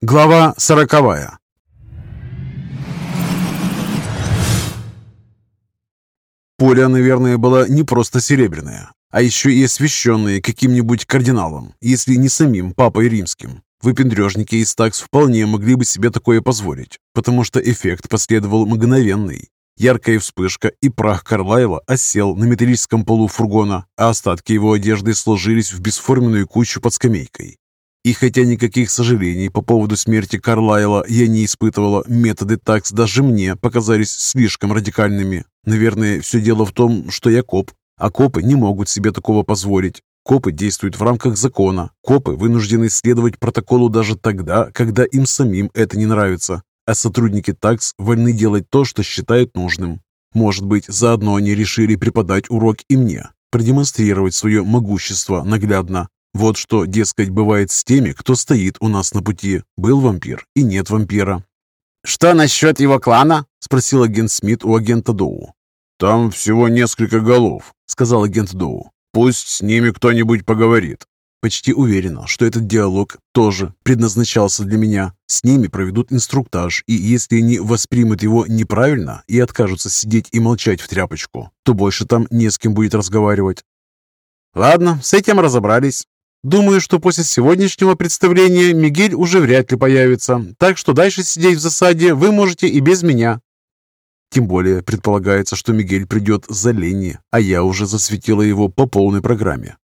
Глава сороковая Пуля, наверное, была не просто серебряная, а еще и освященная каким-нибудь кардиналом, если не самим папой римским. Выпендрежники из такс вполне могли бы себе такое позволить, потому что эффект последовал мгновенный. Яркая вспышка и прах Карлайла осел на металлическом полу фургона, а остатки его одежды сложились в бесформенную кучу под скамейкой. И хотя никаких сожалений по поводу смерти Карлайла я не испытывала, методы такс даже мне показались слишком радикальными. Наверное, все дело в том, что я коп, а копы не могут себе такого позволить. Копы действуют в рамках закона. Копы вынуждены следовать протоколу даже тогда, когда им самим это не нравится. А сотрудники ТАКС вольны делать то, что считают нужным. Может быть, заодно они решили преподать урок и мне, продемонстрировать свое могущество наглядно. Вот что, дескать, бывает с теми, кто стоит у нас на пути. Был вампир и нет вампира. «Что насчет его клана?» – спросил агент Смит у агента Доу. «Там всего несколько голов», — сказал агент Доу. «Пусть с ними кто-нибудь поговорит». Почти уверена, что этот диалог тоже предназначался для меня. С ними проведут инструктаж, и если они воспримут его неправильно и откажутся сидеть и молчать в тряпочку, то больше там не с кем будет разговаривать. Ладно, с этим разобрались. Думаю, что после сегодняшнего представления Мигель уже вряд ли появится, так что дальше сидеть в засаде вы можете и без меня. Тем более предполагается, что Мигель придет за Ленни, а я уже засветила его по полной программе.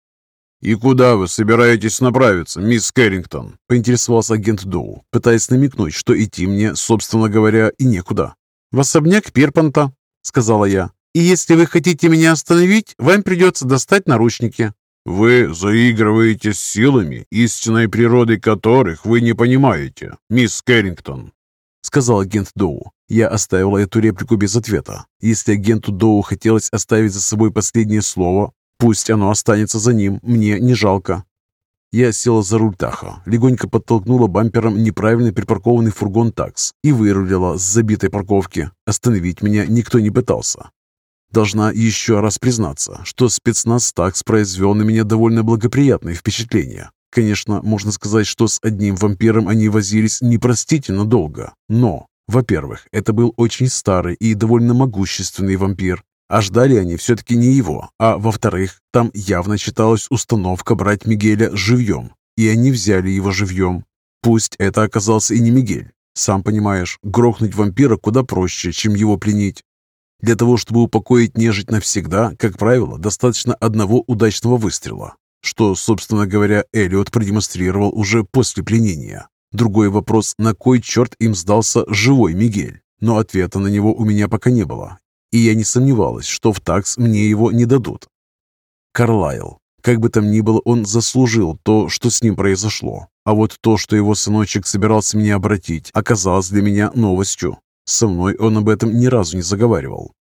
«И куда вы собираетесь направиться, мисс Кэррингтон?» – поинтересовался агент Доу, пытаясь намекнуть, что идти мне, собственно говоря, и некуда. «В особняк Перпанта», – сказала я. «И если вы хотите меня остановить, вам придется достать наручники». «Вы заигрываете с силами, истинной природы которых вы не понимаете, мисс Кэррингтон», — сказал агент Доу. Я оставила эту реплику без ответа. Если агенту Доу хотелось оставить за собой последнее слово, пусть оно останется за ним, мне не жалко. Я села за руль Таха, легонько подтолкнула бампером неправильно припаркованный фургон такс и вырулила с забитой парковки. Остановить меня никто не пытался. Должна еще раз признаться, что спецназ такс произвел на меня довольно благоприятное впечатление. Конечно, можно сказать, что с одним вампиром они возились непростительно долго, но, во-первых, это был очень старый и довольно могущественный вампир, а ждали они все-таки не его, а во-вторых, там явно читалась установка брать Мигеля живьем, и они взяли его живьем. Пусть это оказался и не Мигель. Сам понимаешь, грохнуть вампира куда проще, чем его пленить. Для того, чтобы упокоить нежить навсегда, как правило, достаточно одного удачного выстрела что, собственно говоря, Эллиот продемонстрировал уже после пленения. Другой вопрос, на кой черт им сдался живой Мигель? Но ответа на него у меня пока не было, и я не сомневалась, что в такс мне его не дадут. Карлайл. Как бы там ни было, он заслужил то, что с ним произошло. А вот то, что его сыночек собирался меня обратить, оказалось для меня новостью. Со мной он об этом ни разу не заговаривал.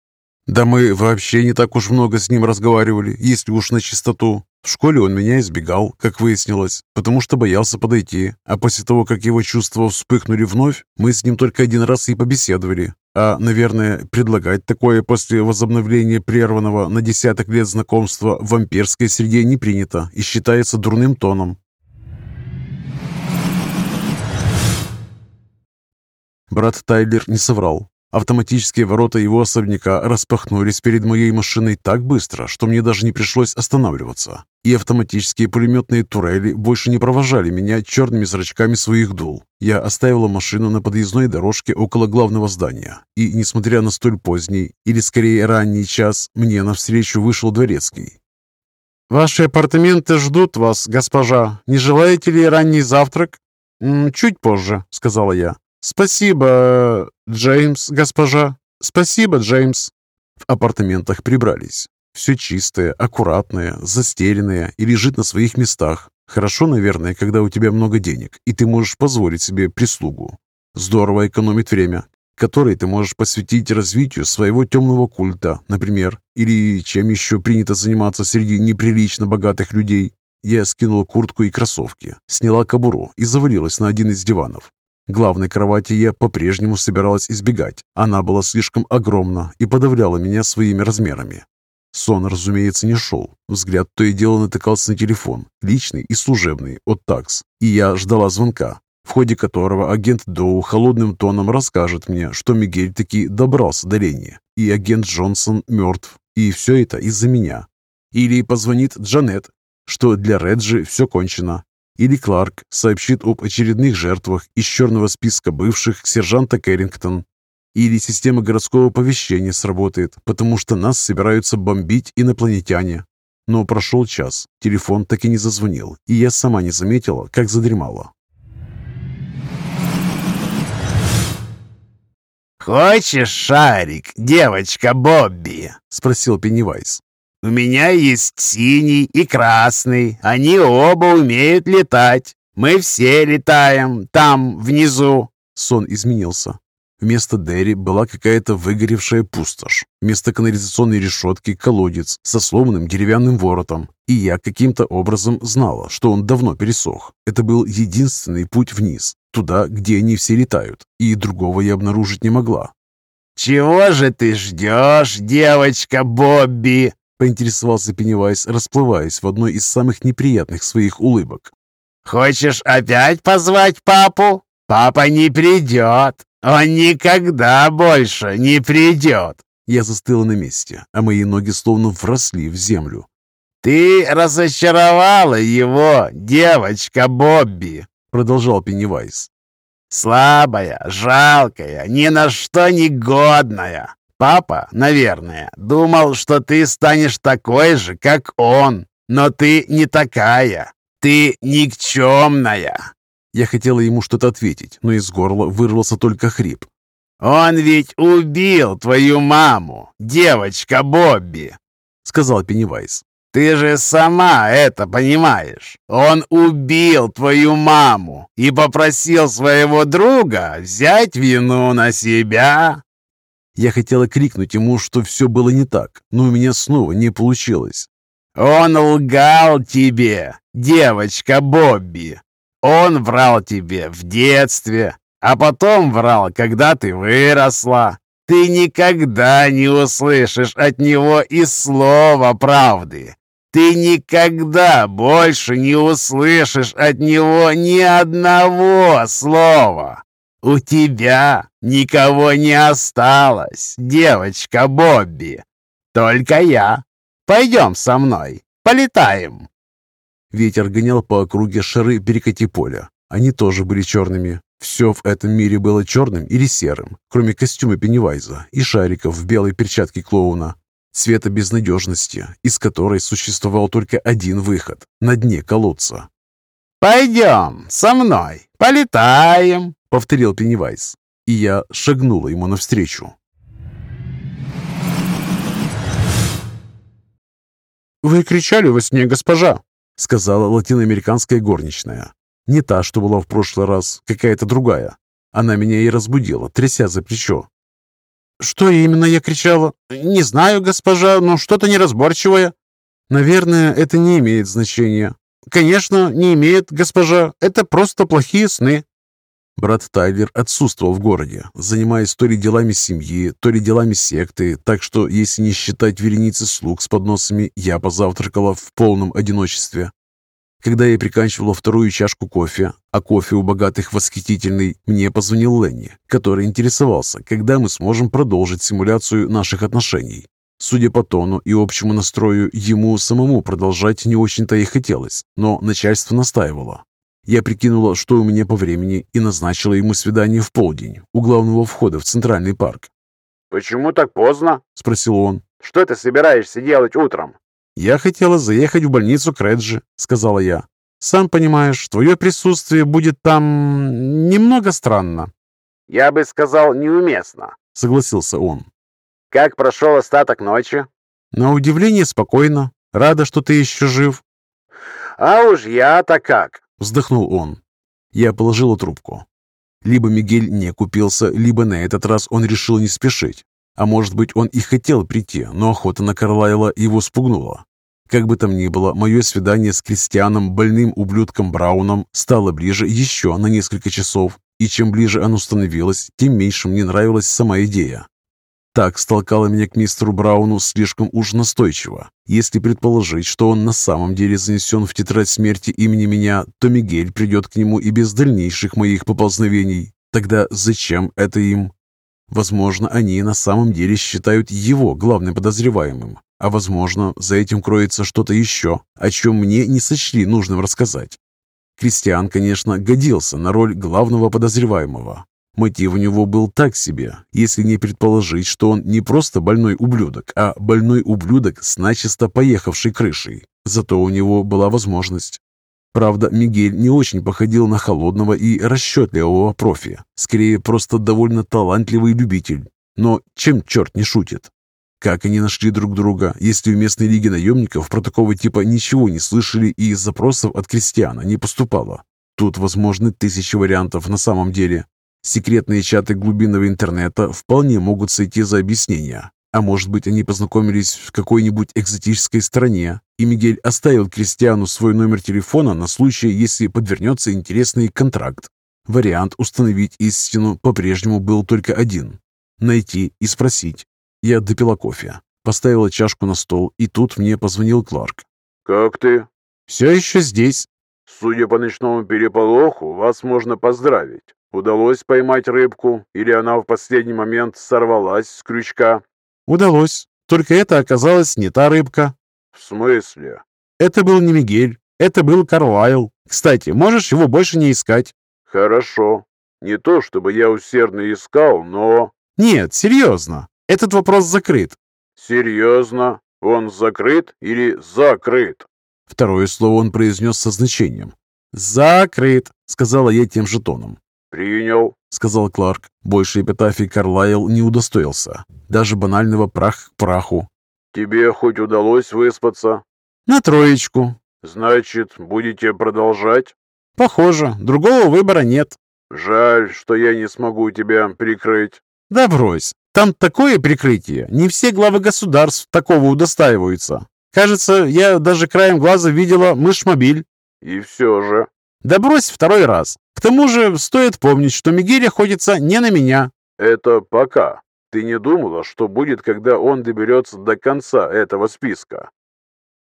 Да мы вообще не так уж много с ним разговаривали, если уж на чистоту. В школе он меня избегал, как выяснилось, потому что боялся подойти, а после того, как его чувства вспыхнули вновь, мы с ним только один раз и побеседовали. А, наверное, предлагать такое после возобновления прерванного на десяток лет знакомства в вампирской среде не принято и считается дурным тоном. Брат Тайлер не соврал. Автоматические ворота его особняка распахнулись перед моей машиной так быстро, что мне даже не пришлось останавливаться. И автоматические пулеметные турели больше не провожали меня черными зрачками своих дул. Я оставила машину на подъездной дорожке около главного здания. И, несмотря на столь поздний, или скорее ранний час, мне навстречу вышел дворецкий. «Ваши апартаменты ждут вас, госпожа. Не желаете ли ранний завтрак?» «Чуть позже», — сказала я. «Спасибо, Джеймс, госпожа. Спасибо, Джеймс». В апартаментах прибрались. Все чистое, аккуратное, застеленное и лежит на своих местах. Хорошо, наверное, когда у тебя много денег, и ты можешь позволить себе прислугу. Здорово экономит время, которое ты можешь посвятить развитию своего темного культа, например, или чем еще принято заниматься среди неприлично богатых людей. Я скинула куртку и кроссовки, сняла кобуру и завалилась на один из диванов. Главной кровати я по-прежнему собиралась избегать. Она была слишком огромна и подавляла меня своими размерами. Сон, разумеется, не шел. Взгляд то и дело натыкался на телефон, личный и служебный, от такс. И я ждала звонка. в ходе которого агент Доу холодным тоном расскажет мне, что Мигель таки добрался до Лени, и агент Джонсон мертв, и все это из-за меня. Или позвонит Джанет, что для Реджи все кончено. Или Кларк сообщит об очередных жертвах из черного списка бывших сержанта Кэррингтон. Или система городского оповещения сработает, потому что нас собираются бомбить инопланетяне. Но прошел час, телефон так и не зазвонил, и я сама не заметила, как задремала. «Хочешь шарик, девочка Бобби?» — спросил Пеннивайз. «У меня есть синий и красный. Они оба умеют летать. Мы все летаем там, внизу». Сон изменился. Вместо Дерри была какая-то выгоревшая пустошь. Вместо канализационной решетки – колодец со сломанным деревянным воротом. И я каким-то образом знала, что он давно пересох. Это был единственный путь вниз, туда, где они все летают. И другого я обнаружить не могла. «Чего же ты ждешь, девочка Бобби?» – поинтересовался Пеннивайз, расплываясь в одной из самых неприятных своих улыбок. «Хочешь опять позвать папу? Папа не придет. «Он никогда больше не придет!» Я застыла на месте, а мои ноги словно вросли в землю. «Ты разочаровала его, девочка Бобби!» Продолжал Пеннивайз. «Слабая, жалкая, ни на что не годная. Папа, наверное, думал, что ты станешь такой же, как он. Но ты не такая. Ты никчемная. Я хотела ему что-то ответить, но из горла вырвался только хрип. «Он ведь убил твою маму, девочка Бобби!» — сказал Пеннивайз. «Ты же сама это понимаешь. Он убил твою маму и попросил своего друга взять вину на себя». Я хотела крикнуть ему, что все было не так, но у меня снова не получилось. «Он лгал тебе, девочка Бобби!» Он врал тебе в детстве, а потом врал, когда ты выросла. Ты никогда не услышишь от него и слова правды. Ты никогда больше не услышишь от него ни одного слова. У тебя никого не осталось, девочка Бобби. Только я. Пойдем со мной, полетаем. Ветер гонял по округе шары перекати поля. Они тоже были черными. Все в этом мире было черным или серым, кроме костюма Пеннивайза и шариков в белой перчатке клоуна. Цвета безнадежности, из которой существовал только один выход – на дне колодца. «Пойдем со мной, полетаем», — повторил Пеннивайз. И я шагнула ему навстречу. «Вы кричали во сне, госпожа!» сказала латиноамериканская горничная. Не та, что была в прошлый раз, какая-то другая. Она меня и разбудила, тряся за плечо. «Что именно я кричала? Не знаю, госпожа, но что-то неразборчивое». «Наверное, это не имеет значения». «Конечно, не имеет, госпожа. Это просто плохие сны». Брат Тайлер отсутствовал в городе, занимаясь то ли делами семьи, то ли делами секты, так что, если не считать вереницы слуг с подносами, я позавтракала в полном одиночестве. Когда я приканчивала вторую чашку кофе, а кофе у богатых восхитительный, мне позвонил Ленни, который интересовался, когда мы сможем продолжить симуляцию наших отношений. Судя по тону и общему настрою, ему самому продолжать не очень-то и хотелось, но начальство настаивало. Я прикинула, что у меня по времени, и назначила ему свидание в полдень у главного входа в Центральный парк. «Почему так поздно?» – спросил он. «Что ты собираешься делать утром?» «Я хотела заехать в больницу к Реджи», – сказала я. «Сам понимаешь, твое присутствие будет там немного странно». «Я бы сказал, неуместно», – согласился он. «Как прошел остаток ночи?» «На удивление спокойно. Рада, что ты еще жив». «А уж я-то как!» Вздохнул он. Я положила трубку. Либо Мигель не купился, либо на этот раз он решил не спешить. А может быть, он и хотел прийти, но охота на Карлайла его спугнула. Как бы там ни было, мое свидание с Кристианом, больным ублюдком Брауном, стало ближе еще на несколько часов, и чем ближе оно становилось, тем меньше мне нравилась сама идея. Так столкало меня к мистеру Брауну слишком уж настойчиво. Если предположить, что он на самом деле занесен в тетрадь смерти имени меня, то Мигель придет к нему и без дальнейших моих поползновений. Тогда зачем это им? Возможно, они на самом деле считают его главным подозреваемым. А возможно, за этим кроется что-то еще, о чем мне не сочли нужным рассказать. Кристиан, конечно, годился на роль главного подозреваемого. Мотив у него был так себе, если не предположить, что он не просто больной ублюдок, а больной ублюдок с начисто поехавшей крышей. Зато у него была возможность. Правда, Мигель не очень походил на холодного и расчетливого профи. Скорее, просто довольно талантливый любитель. Но чем черт не шутит? Как они нашли друг друга, если в местной лиге наемников про такого типа ничего не слышали и запросов от крестьяна не поступало? Тут возможны тысячи вариантов на самом деле. Секретные чаты глубинного интернета вполне могут сойти за объяснение. А может быть, они познакомились в какой-нибудь экзотической стране, и Мигель оставил Кристиану свой номер телефона на случай, если подвернется интересный контракт. Вариант установить истину по-прежнему был только один – найти и спросить. Я допила кофе, поставила чашку на стол, и тут мне позвонил Кларк. «Как ты?» «Все еще здесь». «Судя по ночному переполоху, вас можно поздравить. Удалось поймать рыбку, или она в последний момент сорвалась с крючка?» «Удалось. Только это оказалась не та рыбка». «В смысле?» «Это был не Мигель. Это был Карлайл. Кстати, можешь его больше не искать». «Хорошо. Не то, чтобы я усердно искал, но...» «Нет, серьезно. Этот вопрос закрыт. Серьезно? Он закрыт или закрыт? Второе слово он произнес со значением. «Закрыт», — сказала я тем же тоном. «Принял», — сказал Кларк. Больше эпитафий Карлайл не удостоился. Даже банального прах к праху. «Тебе хоть удалось выспаться?» «На троечку». «Значит, будете продолжать?» «Похоже. Другого выбора нет». «Жаль, что я не смогу тебя прикрыть». «Да брось. Там такое прикрытие. Не все главы государств такого удостаиваются. Кажется, я даже краем глаза видела мышмобиль. И все же. Да брось второй раз. К тому же стоит помнить, что Мигель охотится не на меня. Это пока. Ты не думала, что будет, когда он доберется до конца этого списка?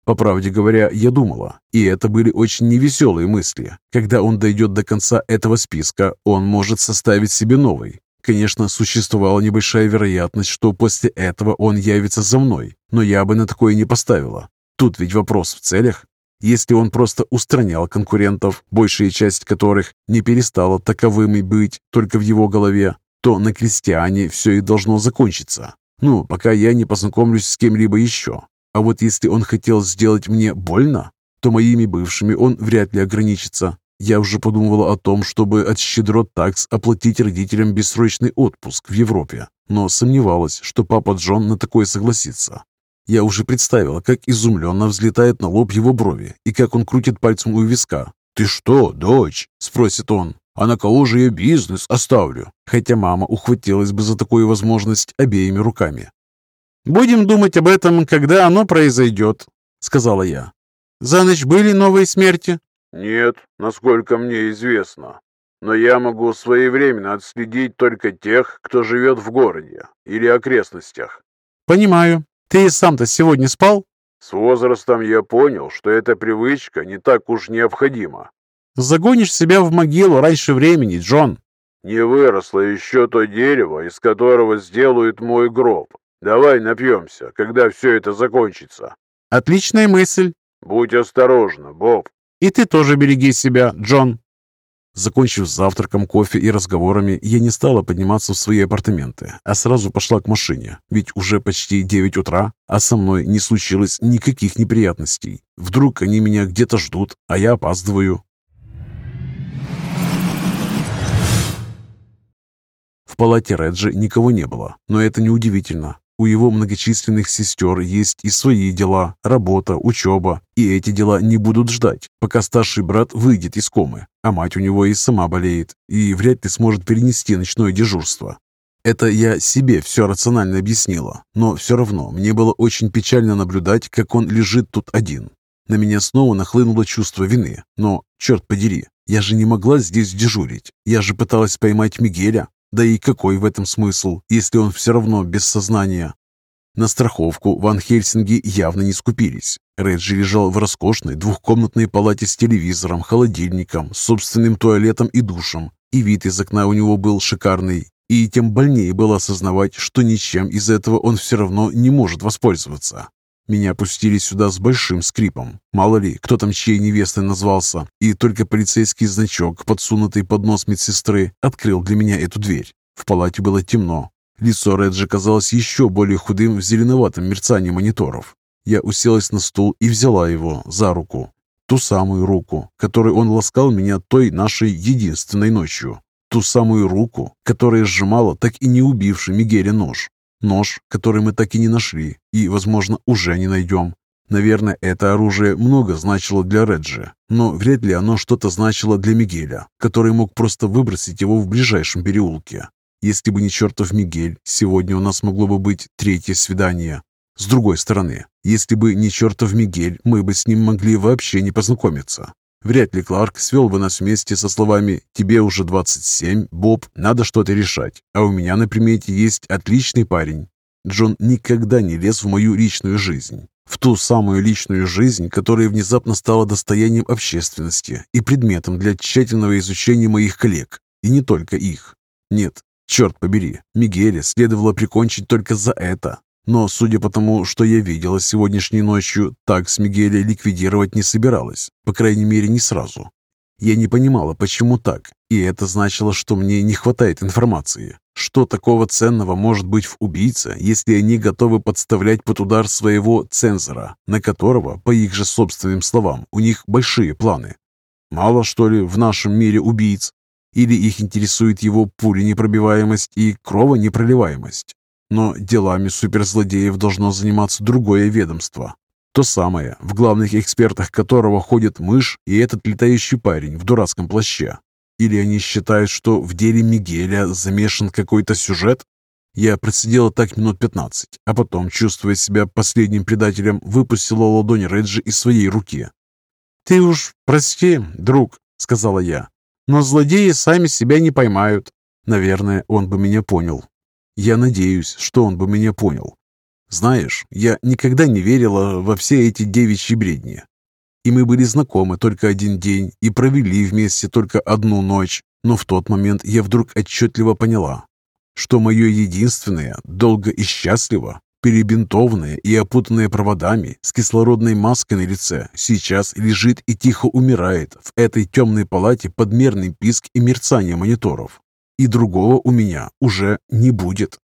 По правде говоря, я думала, и это были очень невеселые мысли. Когда он дойдет до конца этого списка, он может составить себе новый. Конечно, существовала небольшая вероятность, что после этого он явится за мной, но я бы на такое не поставила. Тут ведь вопрос в целях. Если он просто устранял конкурентов, большая часть которых не перестала таковыми быть только в его голове, то на крестьяне все и должно закончиться. Ну, пока я не познакомлюсь с кем-либо еще. А вот если он хотел сделать мне больно, то моими бывшими он вряд ли ограничится. Я уже подумывала о том, чтобы от щедрот такс оплатить родителям бессрочный отпуск в Европе, но сомневалась, что папа Джон на такое согласится. Я уже представила, как изумленно взлетает на лоб его брови и как он крутит пальцем у виска. «Ты что, дочь?» – спросит он. «А на кого же я бизнес оставлю?» Хотя мама ухватилась бы за такую возможность обеими руками. «Будем думать об этом, когда оно произойдет», – сказала я. «За ночь были новые смерти?» «Нет, насколько мне известно. Но я могу своевременно отследить только тех, кто живет в городе или окрестностях». «Понимаю. Ты сам-то сегодня спал?» «С возрастом я понял, что эта привычка не так уж необходима». «Загонишь себя в могилу раньше времени, Джон». «Не выросло еще то дерево, из которого сделают мой гроб. Давай напьемся, когда все это закончится». «Отличная мысль». «Будь осторожна, Боб». И ты тоже береги себя, Джон. Закончив завтраком, кофе и разговорами, я не стала подниматься в свои апартаменты, а сразу пошла к машине, ведь уже почти 9 утра, а со мной не случилось никаких неприятностей. Вдруг они меня где-то ждут, а я опаздываю. В палате Реджи никого не было, но это неудивительно. У его многочисленных сестер есть и свои дела, работа, учеба, и эти дела не будут ждать, пока старший брат выйдет из комы, а мать у него и сама болеет, и вряд ли сможет перенести ночное дежурство. Это я себе все рационально объяснила, но все равно мне было очень печально наблюдать, как он лежит тут один. На меня снова нахлынуло чувство вины, но, черт подери, я же не могла здесь дежурить, я же пыталась поймать Мигеля, Да и какой в этом смысл, если он все равно без сознания? На страховку Ван Хельсинги явно не скупились. Реджи лежал в роскошной двухкомнатной палате с телевизором, холодильником, собственным туалетом и душем. И вид из окна у него был шикарный. И тем больнее было осознавать, что ничем из этого он все равно не может воспользоваться. Меня пустили сюда с большим скрипом. Мало ли, кто там чьей невестой назвался. И только полицейский значок, подсунутый под нос медсестры, открыл для меня эту дверь. В палате было темно, Лицо Реджи казалось еще более худым в зеленоватом мерцании мониторов. Я уселась на стул и взяла его за руку. Ту самую руку, которой он ласкал меня той нашей единственной ночью. Ту самую руку, которая сжимала так и не убивший Мигеля нож. Нож, который мы так и не нашли и, возможно, уже не найдем. Наверное, это оружие много значило для Реджи, но вряд ли оно что-то значило для Мигеля, который мог просто выбросить его в ближайшем переулке. Если бы не чертов Мигель, сегодня у нас могло бы быть третье свидание. С другой стороны, если бы не чертов Мигель, мы бы с ним могли вообще не познакомиться. Вряд ли Кларк свел бы нас вместе со словами «Тебе уже 27, Боб, надо что-то решать, а у меня на примете есть отличный парень». Джон никогда не лез в мою личную жизнь. В ту самую личную жизнь, которая внезапно стала достоянием общественности и предметом для тщательного изучения моих коллег. И не только их. Нет, Черт побери, Мигеля следовало прикончить только за это. Но, судя по тому, что я видела сегодняшней ночью, так с Мигеля ликвидировать не собиралась, по крайней мере, не сразу. Я не понимала, почему так, и это значило, что мне не хватает информации. Что такого ценного может быть в убийце, если они готовы подставлять под удар своего цензора, на которого, по их же собственным словам, у них большие планы? Мало, что ли, в нашем мире убийц? Или их интересует его пуленепробиваемость и кровонепроливаемость. Но делами суперзлодеев должно заниматься другое ведомство. То самое, в главных экспертах которого ходит мышь и этот летающий парень в дурацком плаще. Или они считают, что в деле Мигеля замешан какой-то сюжет? Я просидела так минут пятнадцать, а потом, чувствуя себя последним предателем, выпустила ладонь Реджи из своей руки. «Ты уж прости, друг», — сказала я. Но злодеи сами себя не поймают. Наверное, он бы меня понял. Я надеюсь, что он бы меня понял. Знаешь, я никогда не верила во все эти девичьи бредни. И мы были знакомы только один день и провели вместе только одну ночь. Но в тот момент я вдруг отчетливо поняла, что мое единственное, долго и счастливо, перебинтованная и опутанная проводами, с кислородной маской на лице, сейчас лежит и тихо умирает в этой темной палате под мерный писк и мерцание мониторов. И другого у меня уже не будет.